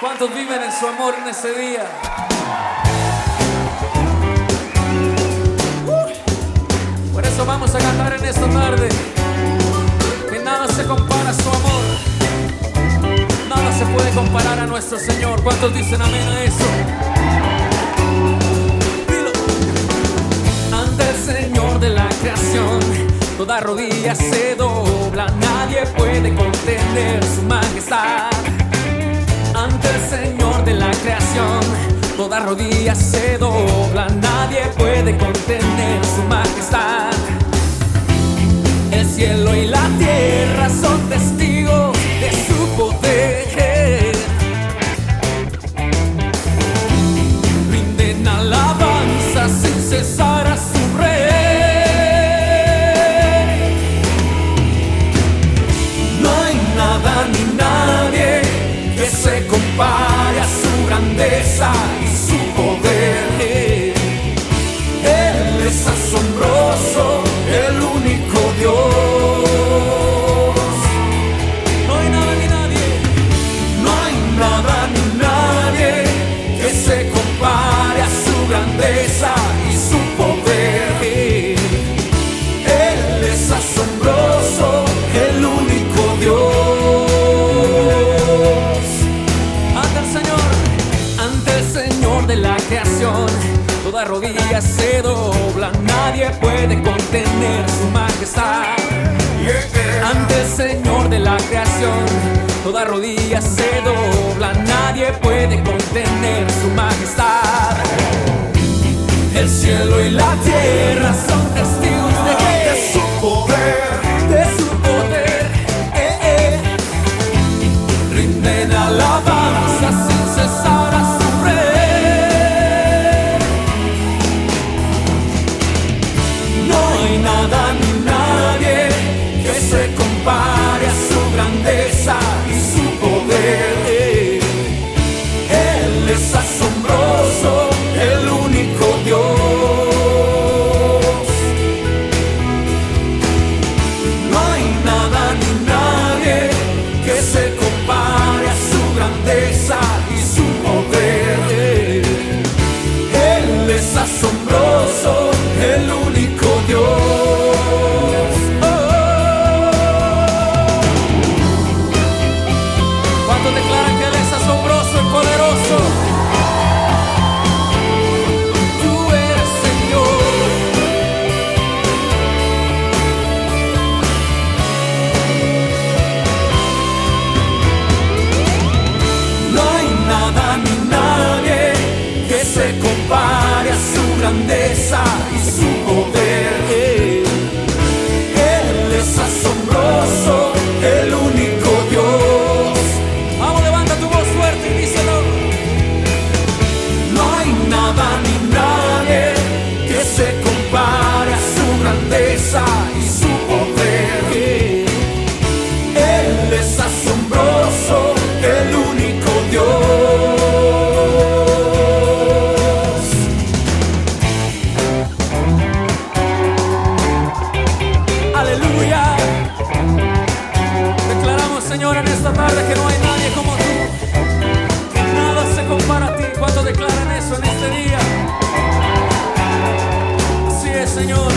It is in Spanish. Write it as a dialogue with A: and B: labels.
A: ¿Cuántos viven en su amor en ese día? Uh, por eso vamos a cantar en esta tarde que nada se compara a su amor. Nada se puede comparar a nuestro Señor. ¿Cuántos dicen amén a eso? Dilo. Ante el Señor de la creación, toda rodilla se dobla, nadie puede contener su majestad Toda rodilla se dobla, nadie puede contener su majestad. El cielo y la tierra son testigos de su poder. Rinden alabanza sin cesar a su rey. No hay nada ni nadie que se compare a su grandeza la creación, toda rodilla se dobla, nadie puede contener su majestad. Ante el Señor de la creación, toda rodilla se dobla, nadie puede contener sensação. Grandeza Señor, en esta tarde que no hay nadie como tú, que nada se compara a ti. cuando declaran eso en este día? Así es, Señor.